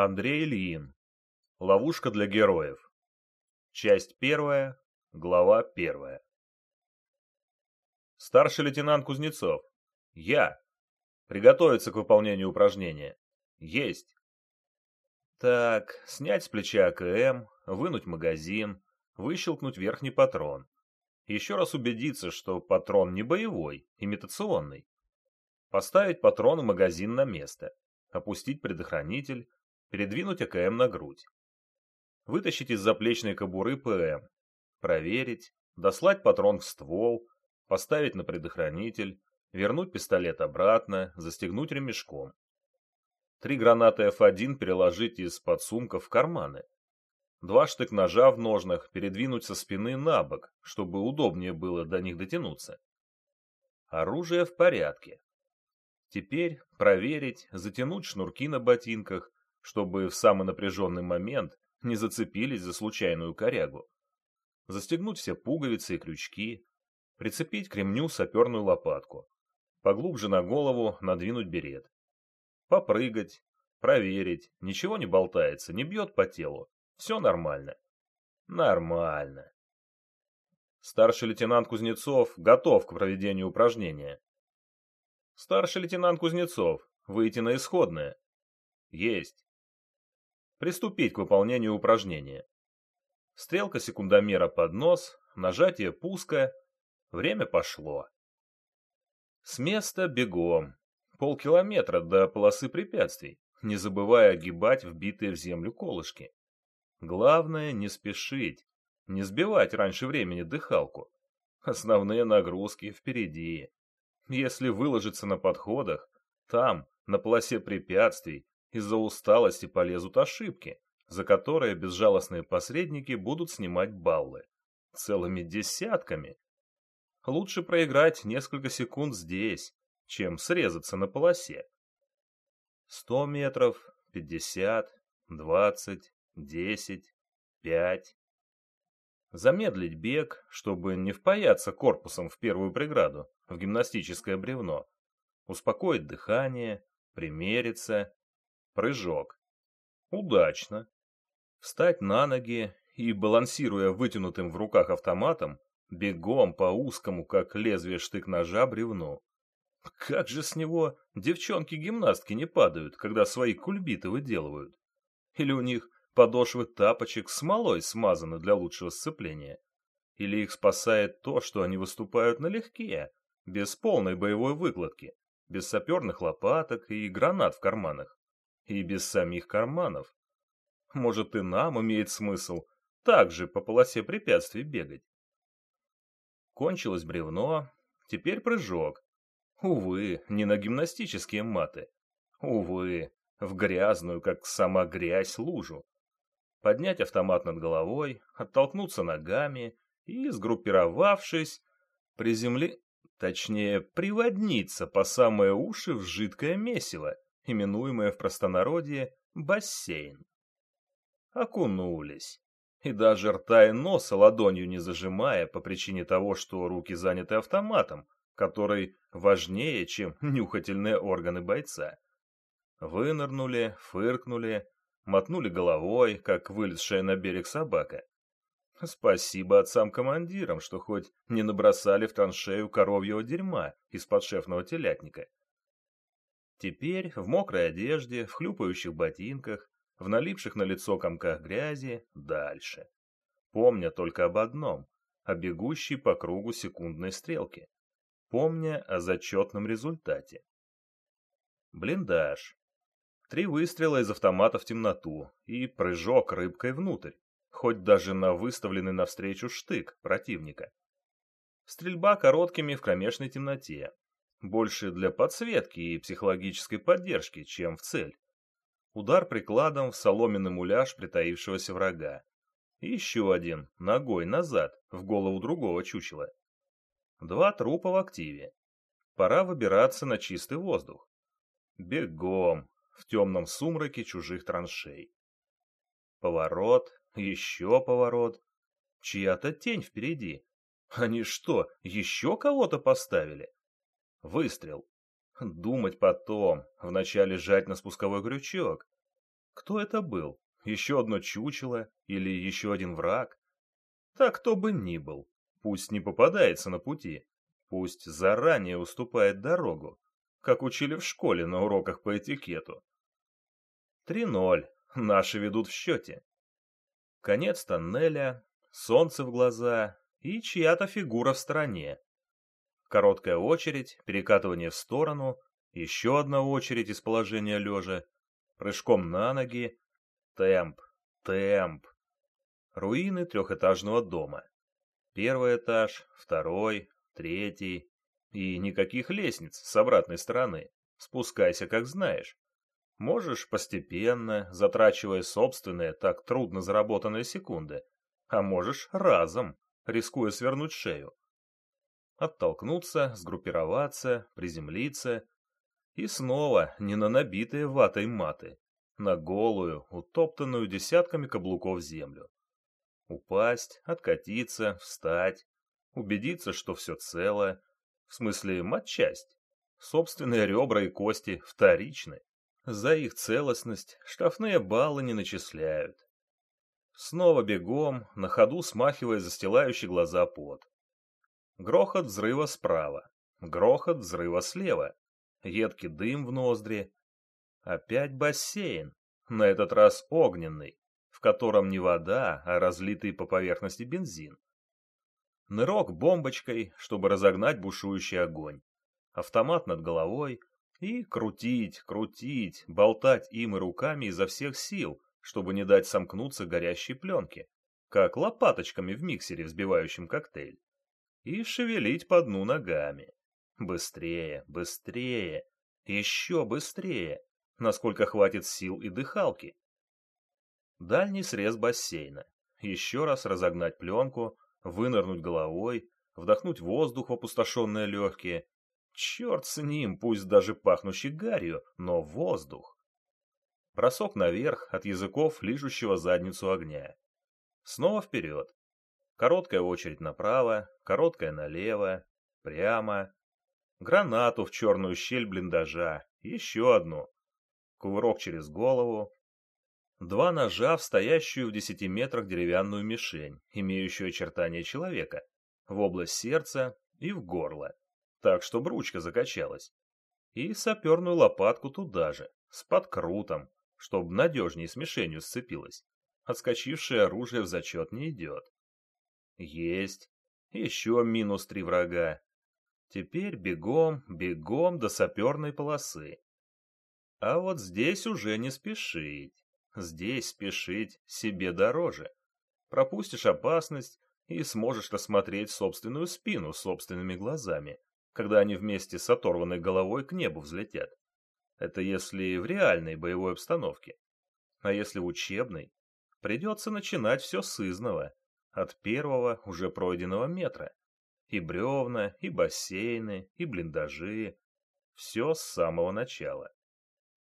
Андрей Ильин. Ловушка для героев. Часть первая, глава первая. Старший лейтенант Кузнецов. Я. Приготовиться к выполнению упражнения. Есть. Так, снять с плеча АКМ, вынуть магазин, выщелкнуть верхний патрон. Еще раз убедиться, что патрон не боевой, имитационный. Поставить патрон и магазин на место. Опустить предохранитель, передвинуть АКМ на грудь. Вытащить из заплечной кобуры ПМ. Проверить, дослать патрон в ствол, поставить на предохранитель, вернуть пистолет обратно, застегнуть ремешком. Три гранаты F1 переложить из подсумков в карманы. Два штык-ножа в ножнах передвинуть со спины на бок, чтобы удобнее было до них дотянуться. Оружие в порядке. Теперь проверить, затянуть шнурки на ботинках, чтобы в самый напряженный момент не зацепились за случайную корягу. Застегнуть все пуговицы и крючки, прицепить к ремню саперную лопатку, поглубже на голову надвинуть берет. Попрыгать, проверить, ничего не болтается, не бьет по телу, все нормально. Нормально. Старший лейтенант Кузнецов готов к проведению упражнения. Старший лейтенант Кузнецов, выйти на исходное. Есть. Приступить к выполнению упражнения. Стрелка секундомера под нос, нажатие пуска. Время пошло. С места бегом. Полкилометра до полосы препятствий, не забывая огибать вбитые в землю колышки. Главное не спешить, не сбивать раньше времени дыхалку. Основные нагрузки впереди. Если выложиться на подходах, там, на полосе препятствий, из-за усталости полезут ошибки, за которые безжалостные посредники будут снимать баллы. Целыми десятками. Лучше проиграть несколько секунд здесь, чем срезаться на полосе. Сто метров, пятьдесят, двадцать, десять, пять. Замедлить бег, чтобы не впаяться корпусом в первую преграду, в гимнастическое бревно. Успокоить дыхание, примериться, Прыжок. Удачно. Встать на ноги и, балансируя вытянутым в руках автоматом, бегом по узкому, как лезвие штык-ножа, бревну. Как же с него девчонки-гимнастки не падают, когда свои кульбиты выделывают? Или у них подошвы тапочек смолой смазаны для лучшего сцепления? Или их спасает то, что они выступают налегке, без полной боевой выкладки, без саперных лопаток и гранат в карманах? И без самих карманов. Может, и нам имеет смысл так же по полосе препятствий бегать. Кончилось бревно, теперь прыжок. Увы, не на гимнастические маты. Увы, в грязную, как сама грязь, лужу. Поднять автомат над головой, оттолкнуться ногами и, сгруппировавшись, приземли... Точнее, приводниться по самые уши в жидкое месиво, именуемое в простонародье бассейн. Окунулись. И даже рта и носа ладонью не зажимая по причине того, что руки заняты автоматом, который важнее, чем нюхательные органы бойца. Вынырнули, фыркнули, мотнули головой, как вылезшая на берег собака. Спасибо отцам-командирам, что хоть не набросали в траншею коровьего дерьма из подшефного телятника. Теперь в мокрой одежде, в хлюпающих ботинках, в налипших на лицо комках грязи, дальше. Помня только об одном — о бегущей по кругу секундной стрелке. Помня о зачетном результате. Блиндаж. Три выстрела из автомата в темноту и прыжок рыбкой внутрь, хоть даже на выставленный навстречу штык противника. Стрельба короткими в кромешной темноте, больше для подсветки и психологической поддержки, чем в цель. Удар прикладом в соломенный муляж притаившегося врага. И еще один, ногой назад, в голову другого чучела. Два трупа в активе. Пора выбираться на чистый воздух. Бегом, в темном сумраке чужих траншей. Поворот, еще поворот. Чья-то тень впереди. Они что, еще кого-то поставили? Выстрел. Думать потом, вначале жать на спусковой крючок. Кто это был? Еще одно чучело или еще один враг? Так кто бы ни был, пусть не попадается на пути, пусть заранее уступает дорогу, как учили в школе на уроках по этикету. 3-0. Наши ведут в счете. Конец тоннеля, солнце в глаза и чья-то фигура в стороне. Короткая очередь, перекатывание в сторону, еще одна очередь из положения лежа, прыжком на ноги, темп, темп. Руины трехэтажного дома. Первый этаж, второй, третий. И никаких лестниц с обратной стороны. Спускайся, как знаешь. Можешь постепенно, затрачивая собственные, так трудно заработанные секунды, а можешь разом, рискуя свернуть шею. Оттолкнуться, сгруппироваться, приземлиться и снова не на набитые ватой маты, на голую, утоптанную десятками каблуков землю. Упасть, откатиться, встать, убедиться, что все цело, в смысле матчасть. Собственные ребра и кости вторичны. За их целостность штрафные баллы не начисляют. Снова бегом, на ходу смахивая застилающий глаза пот. Грохот взрыва справа, грохот взрыва слева, едкий дым в ноздри. Опять бассейн, на этот раз огненный, в котором не вода, а разлитый по поверхности бензин. Нырок бомбочкой, чтобы разогнать бушующий огонь. Автомат над головой, и крутить, крутить, болтать им и руками изо всех сил, чтобы не дать сомкнуться горящей пленке, как лопаточками в миксере, взбивающем коктейль. И шевелить по дну ногами. Быстрее, быстрее, еще быстрее, насколько хватит сил и дыхалки. Дальний срез бассейна. Еще раз разогнать пленку, вынырнуть головой, вдохнуть воздух в опустошенные легкие Черт с ним, пусть даже пахнущий гарью, но воздух. Бросок наверх от языков, лижущего задницу огня. Снова вперед. Короткая очередь направо, короткая налево, прямо. Гранату в черную щель блиндажа, еще одну. Кувырок через голову. Два ножа в стоящую в десяти метрах деревянную мишень, имеющую очертания человека, в область сердца и в горло так, чтобы ручка закачалась. И саперную лопатку туда же, с подкрутом, чтобы надежнее с мишенью сцепилась. Отскочившее оружие в зачет не идет. Есть. Еще минус три врага. Теперь бегом, бегом до саперной полосы. А вот здесь уже не спешить. Здесь спешить себе дороже. Пропустишь опасность и сможешь рассмотреть собственную спину собственными глазами когда они вместе с оторванной головой к небу взлетят. Это если в реальной боевой обстановке. А если в учебной, придется начинать все с изного, от первого уже пройденного метра. И бревна, и бассейны, и блиндажи. Все с самого начала.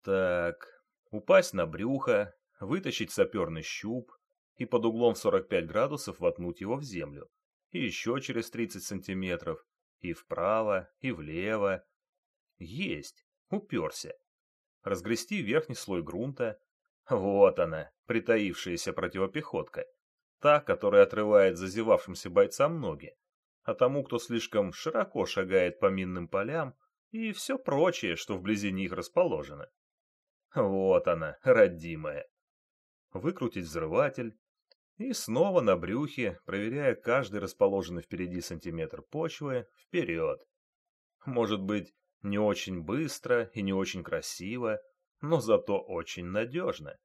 Так, упасть на брюхо, вытащить саперный щуп и под углом 45 градусов воткнуть его в землю. И еще через 30 сантиметров, и вправо, и влево. Есть, уперся. Разгрести верхний слой грунта. Вот она, притаившаяся противопехотка. Та, которая отрывает зазевавшимся бойцам ноги. А тому, кто слишком широко шагает по минным полям, и все прочее, что вблизи них расположено. Вот она, родимая. Выкрутить взрыватель, и снова на брюхе, проверяя каждый расположенный впереди сантиметр почвы, вперед. Может быть, не очень быстро и не очень красиво, но зато очень надежно.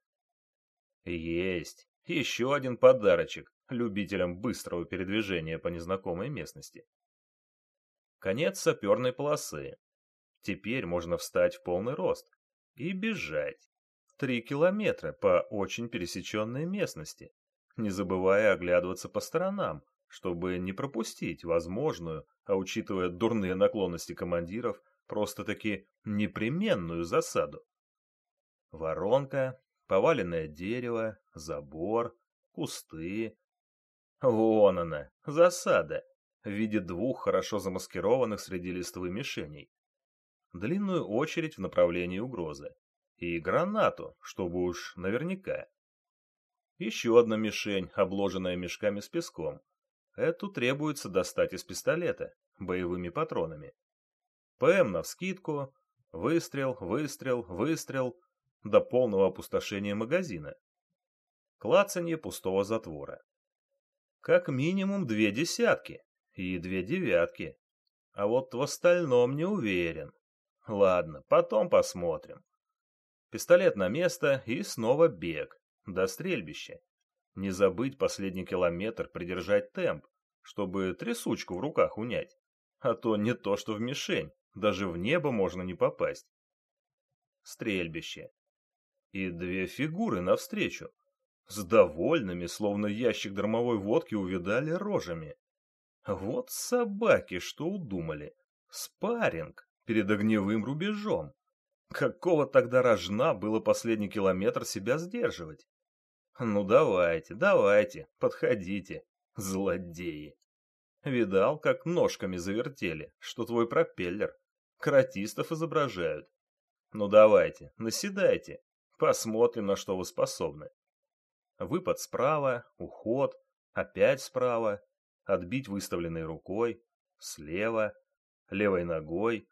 Есть еще один подарочек любителям быстрого передвижения по незнакомой местности. Конец саперной полосы. Теперь можно встать в полный рост и бежать. Три километра по очень пересеченной местности не забывая оглядываться по сторонам, чтобы не пропустить возможную, а учитывая дурные наклонности командиров, просто-таки непременную засаду. Воронка, поваленное дерево, забор, кусты. Вон она, засада, в виде двух хорошо замаскированных среди листвы мишеней. Длинную очередь в направлении угрозы. и гранату, чтобы уж наверняка. Еще одна мишень, обложенная мешками с песком. Эту требуется достать из пистолета, боевыми патронами. ПМ навскидку, выстрел, выстрел, выстрел, до полного опустошения магазина. Клацанье пустого затвора. Как минимум две десятки и две девятки. А вот в остальном не уверен. Ладно, потом посмотрим. Пистолет на место и снова бег, до стрельбища. Не забыть последний километр придержать темп, чтобы трясучку в руках унять. А то не то, что в мишень, даже в небо можно не попасть. Стрельбище. И две фигуры навстречу. С довольными, словно ящик дармовой водки, увидали рожами. Вот собаки, что удумали. Спарринг перед огневым рубежом. Какого тогда рожна было последний километр себя сдерживать? Ну давайте, давайте, подходите, злодеи. Видал, как ножками завертели, что твой пропеллер. Каратистов изображают. Ну давайте, наседайте, посмотрим, на что вы способны. Выпад справа, уход, опять справа, отбить выставленной рукой, слева, левой ногой,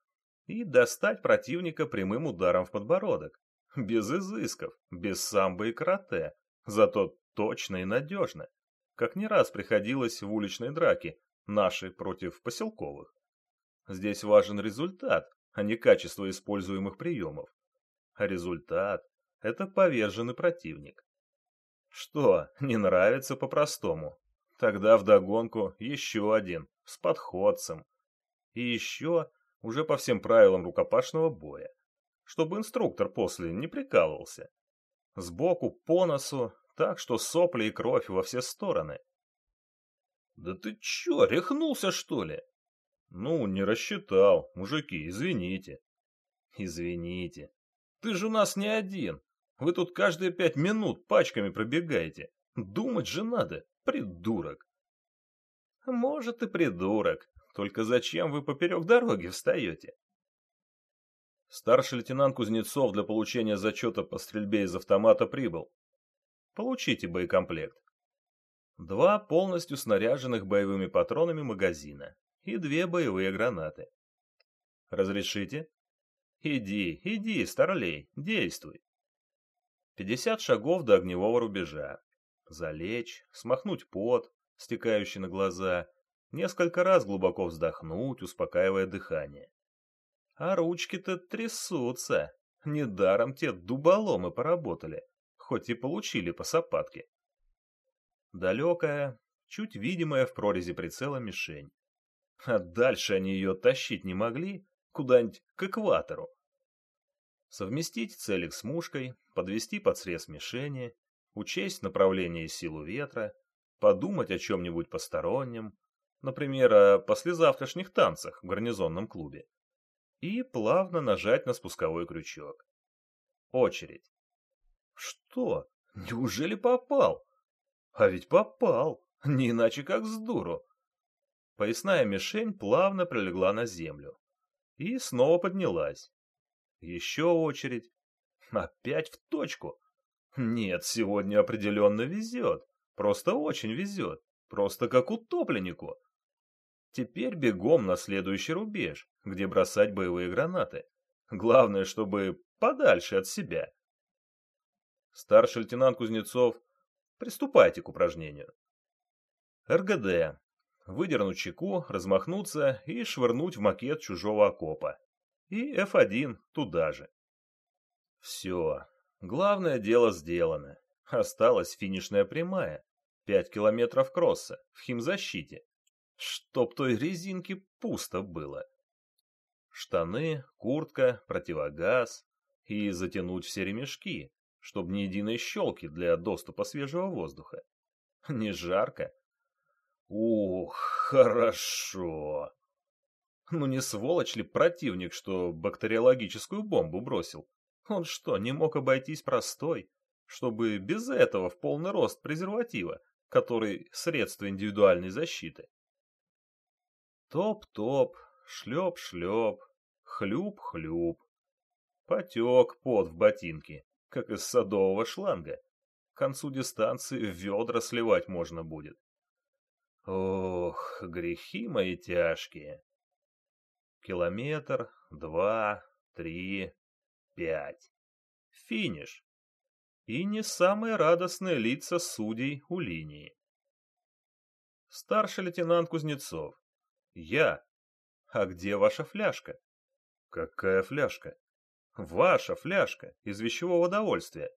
и достать противника прямым ударом в подбородок. Без изысков, без самбо и карате, зато точно и надежно, как не раз приходилось в уличной драке, наши против поселковых. Здесь важен результат, а не качество используемых приемов. Результат – это поверженный противник. Что, не нравится по-простому? Тогда вдогонку еще один, с подходцем. И еще уже по всем правилам рукопашного боя, чтобы инструктор после не прикалывался. Сбоку по носу, так что сопли и кровь во все стороны. «Да ты чё, рехнулся, что ли?» «Ну, не рассчитал, мужики, извините». «Извините. Ты же у нас не один. Вы тут каждые пять минут пачками пробегаете. Думать же надо, придурок». «Может, и придурок, только зачем вы поперек дороги встаете? Старший лейтенант Кузнецов для получения зачета по стрельбе из автомата прибыл. Получите боекомплект. Два полностью снаряженных боевыми патронами магазина и две боевые гранаты. Разрешите? Иди, иди, старлей, действуй. Пятьдесят шагов до огневого рубежа. Залечь, смахнуть пот, стекающий на глаза, Несколько раз глубоко вздохнуть, успокаивая дыхание. А ручки-то трясутся. Недаром те дуболомы поработали, хоть и получили по сапатке. Далекая, чуть видимая в прорези прицела мишень. А дальше они ее тащить не могли, куда-нибудь к экватору. Совместить целик с мушкой, подвести под срез мишени, учесть направление и силу ветра, подумать о чем-нибудь постороннем, например, о послезавтрашних танцах в гарнизонном клубе, и плавно нажать на спусковой крючок. Очередь. Что? Неужели попал? А ведь попал, не иначе как с дуру. Поясная мишень плавно прилегла на землю и снова поднялась. Еще очередь. Опять в точку. Нет, сегодня определенно везет. Просто очень везет. Просто как утопленнику. Теперь бегом на следующий рубеж, где бросать боевые гранаты. Главное, чтобы подальше от себя. Старший лейтенант Кузнецов, приступайте к упражнению. РГД. Выдернуть чеку, размахнуться и швырнуть в макет чужого окопа. И F1 туда же. Все. Главное дело сделано. Осталась финишная прямая. Пять километров кросса в химзащите чтоб той резинки пусто было. Штаны, куртка, противогаз и затянуть все ремешки, чтоб ни единой щелки для доступа свежего воздуха. Не жарко? Ух, хорошо. Ну не сволочь ли противник, что бактериологическую бомбу бросил? Он что, не мог обойтись простой, чтобы без этого в полный рост презерватива, который средство индивидуальной защиты? Топ-топ, шлеп-шлеп, хлюп-хлюп. Потек пот в ботинке, как из садового шланга. К концу дистанции ведра сливать можно будет. Ох, грехи мои тяжкие. Километр, два, три, пять. Финиш. И не самые радостные лица судей у линии. Старший лейтенант Кузнецов. Я. А где ваша фляжка? Какая фляжка? Ваша фляжка из вещевого довольствия.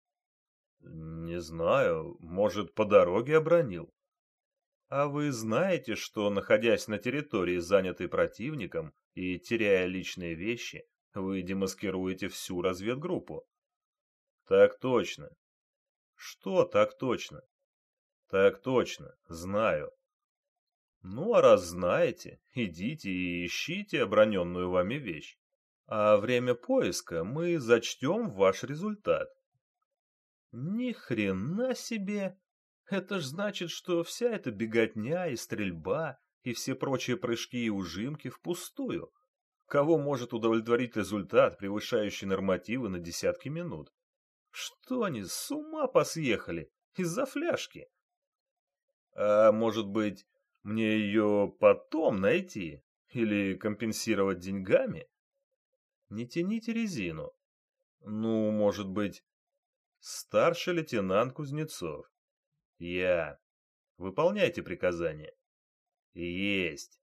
Не знаю, может, по дороге обронил. А вы знаете, что, находясь на территории, занятой противником, и теряя личные вещи, вы демаскируете всю разведгруппу? Так точно. Что так точно? Так точно, знаю. Ну, а раз знаете, идите и ищите оброненную вами вещь. А время поиска мы зачтем ваш результат. Ни хрена себе! Это ж значит, что вся эта беготня и стрельба и все прочие прыжки и ужимки впустую. Кого может удовлетворить результат, превышающий нормативы на десятки минут? Что они, с ума посъехали? Из-за фляжки? А может быть, мне ее потом найти? Или компенсировать деньгами? Не тяните резину. Ну, может быть, старший лейтенант Кузнецов. Я. Выполняйте приказание. Есть.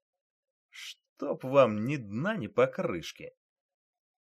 Чтоб вам ни дна, ни покрышки.